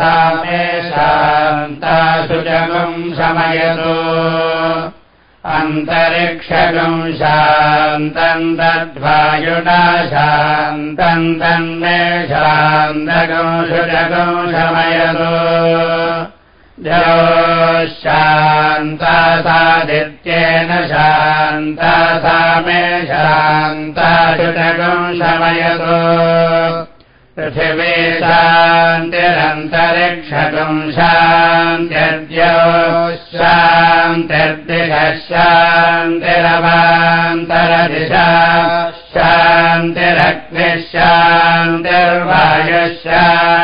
सा मे शान्ता शमयतु अन्तरिक्षगम् शान्तम् तद्वायुना शान्तम् तन्मे शान्तगम् सुजगम् शमयतु शान्ता सादित्येन शान्ता सा मे शान्ता शुनगम् शमयतु। पृथिवी शान्तिरन्तरिक्षगम् शान्त्यद्य शान्तिर्दिशः शान्तिरवान्तरदिशा शान्तिरग्निः शान्तिर्वायुः शान्तिः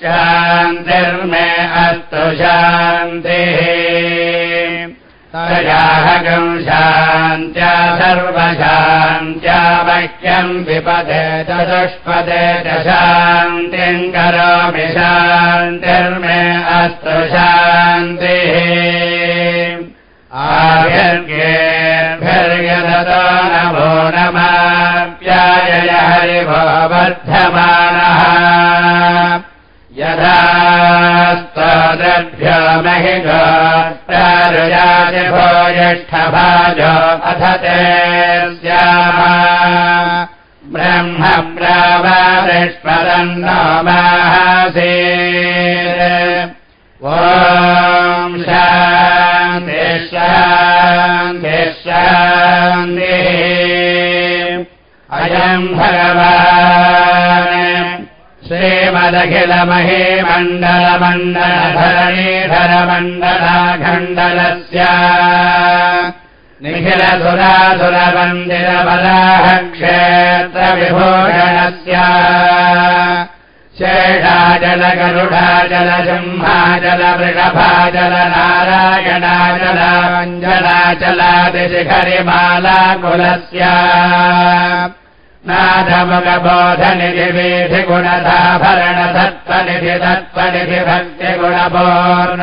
शान्तिरजा शान्तिरश्वशान्तिः पुरुषः शान्तिर्ब्रह्म शान्तिर्ब्राह्मणः शान्तिः शान्तिदेवताम् निःशान्तिर्मे अस्तु शान्तिः। तयाहगम् शान्त्या सर्वशान्त्या वह्यम् विपदे चतुष्पदे च शान्तिम् करोमि शान्तिर्मे अस्तु शान्तिः। आर्यर्गेर्भिर्यदतो नमो नमाप्यायय हरिभो वर्धमानः यथा ज्येष्ठभाजो अथ ते स्यामा ब्रह्म प्रावारिष्पदन्नो माहासे ॐ शान्ति शान्तिः अयम् भगवान् श्रीमदखिलमहे मण्डलमण्डलधरणीधरमण्डलाखण्डलस्य निखिलसुरासुरमन्दिरबलाः क्षेत्रविभूषणस्य शेषाजलगरुडाजलसिंहाजल नारायणाचलाञ्जनाचलादिशिखरिमालाकुलस्य नाथमुखबोधनिधिवेधिगुणधाभरणतत्त्वनिधि तत्त्वनिधि भक्तिगुणपूर्ण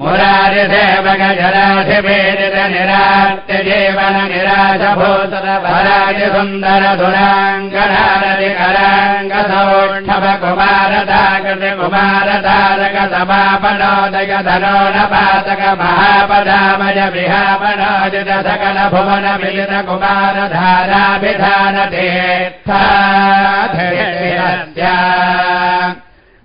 मुरारिसेवगजराधिवेदित निरात्यजीवन निराशभूतर भराजि सुन्दर धुराङ्गणारति कराङ्गसौष्ठव कुमारताकृति कुमारतारक समापनोदय धनो न पातक महापदामय विहापनोदित सकल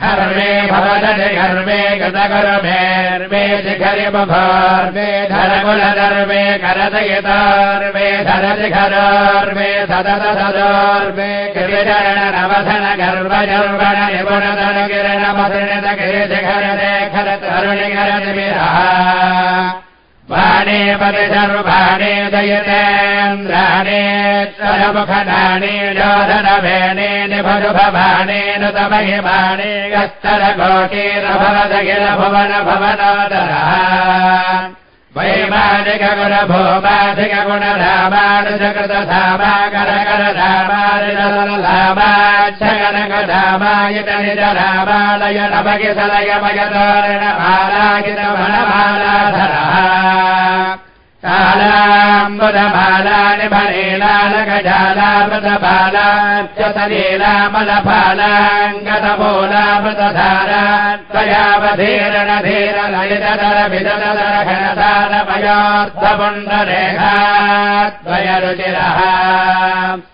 धर्मे भवदति गर्वे गतकर्मेर्वे शिखरिमभार्वे धरकुलधर्मे करदयितार्वे धरशिखरार्वे सदत सदार्वे शिखर रे खर गिरणमसृणत गिरिशिखरदे खरतरुणिगरतिभिरः परिसर्वाणे दयतेन्द्राणे स्वरमुखदाणे जोधनभेणे निभुभवाणे नुतमहिमाणे गस्तरकोटीरभवदखिल भुवन भवनोदरः వైమానికగుణభూమాధికగుణరామానుజకృతధామాగరగరధామారిదలలామాక్షగనగధామాయత నిజరామాలయ నభగిసలయ మయతోరణ మాలాగిత మనమాలాధరా त्वयावधीरणधीरललितधरविदधरघनसारपयोऽर्थपुण्डरेखा त्वयरुचिरः सुविगस्वरदलभास्वर कमलोदर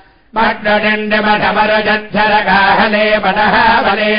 ण्डमठमरजच्छरकाहले पटः बले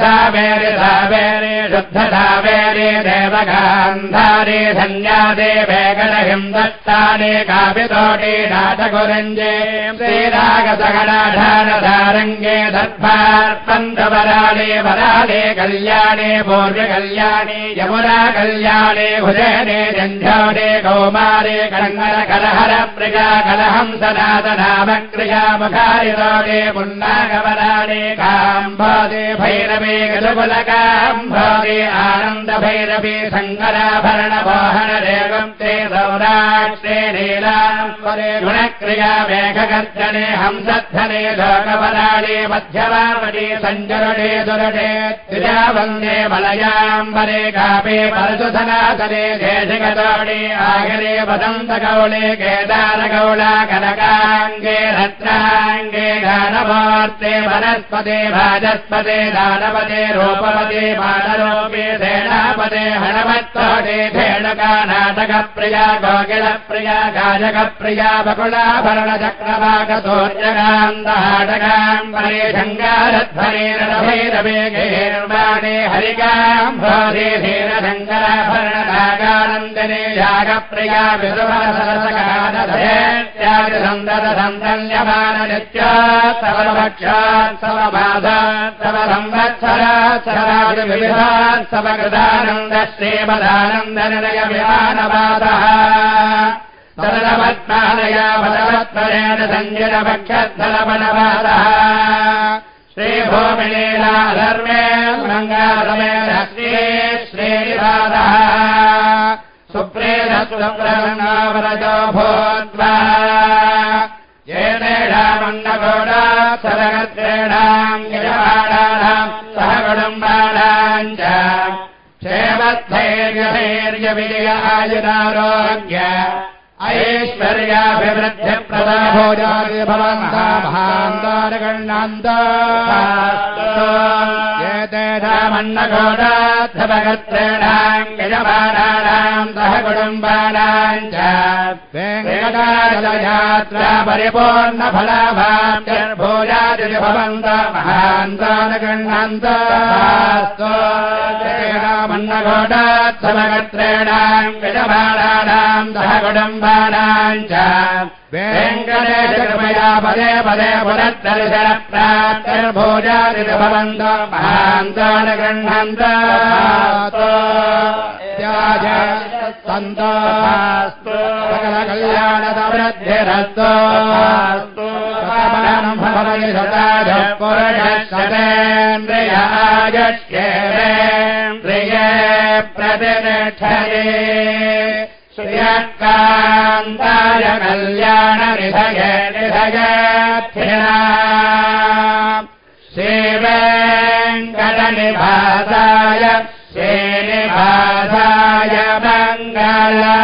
सावेरि सावेरे शुद्धधावेरे देवगान्धारे धन्यादे वेगणहिं दत्ताने कापितोटे नाटकुरञ्जे श्रीरागसगणाढानधारङ्गे दर्भार्पन्तवराले वराले कल्याणे पूर्वकल्याणे यमुना कल्याणे भुजने जञ्झाने कौमारे कङ्गल कलहर प्रिया कलहं सनातनामक्रिया मुखारिरोगे पुन्नागवराणे काम्भादे भैरवे गजबुलकाम्भादे आनन्द भैरवे सङ्गराभरणवाहन रेगं ते सौराष्ट्रे नीलाम्बरे गुणक्रिया मेघगर्जने हंसध्वने लोकवराणे मध्यवामणे सञ्जरणे दुरणे त्रिजावन्दे मलयाम्बरे कापे परशु सनातने देशगतोणे आगरे वदन्तकौले केदारगौला कनकाङ्गे गानवार्ते वनस्पते भाजस्पते दानपते रूपपते बालरूपे सेनापते हणवत्तोटे धेणुका नाटकप्रिया गोकिलप्रिया गाजकप्रिया शङ्गारध्वरे रणभैरवेगेर्वाणे हरिकाम्भोधे धीर शङ्कराभरणनागानन्दने यागप्रिया विदुभरसरसगानधेत्यादि सन्दत सन्दल्यमान नित्योत्सवभक्षात् सममासात् सम संवत्सरात् सदादि विविधात् समकृतानन्द श्रीमदानन्दनिलय विमानवासः सरलपद्मालया बलवत्परेण सञ्जनभक्षद्धलवनवासः श्रीभूमिलीला धर्मे मङ्गासमेन श्री श्रीनिवासः। सुप्रेदसुब्रह्मवरजो भूत्वा सरगत्रेणाम् यजमानानाम् सह कुटुम्बानाम् च क्षेमद्धैर्यधैर्यविजय आयुरारोग्य ऐश्वर्याभिवृद्धिप्रदा भोजादि भवन्ता भान्तारगण्णान्त एतेषामन्नगोडाद्धभगत्रेणाम् यजमानानाम् सह कुटुम्बानाम् च वेङ्कटाचलयात्रा परिपूर्णफलाभाभोजादि भवन्त महान्तानगण्णान्त मन्नगोडात्समगत्रेणाम् यजमानानाम् सह कुटुम्बानाम् च। वेङ्कटेशकृपया पदे पदे पुनर्दर्शन प्राप्तिर्भोजादि भवन्त महान्तान् गृह्णन्त त्याज सन्त पुरुषशतेन्द्रियायश्चेन्द्रिये प्रतिष्ठये श्रियकान्ताय कल्याणनिधये निधयथिना श्रीवेङ्कटनिभासाय श्रीनिभासाय मङ्गला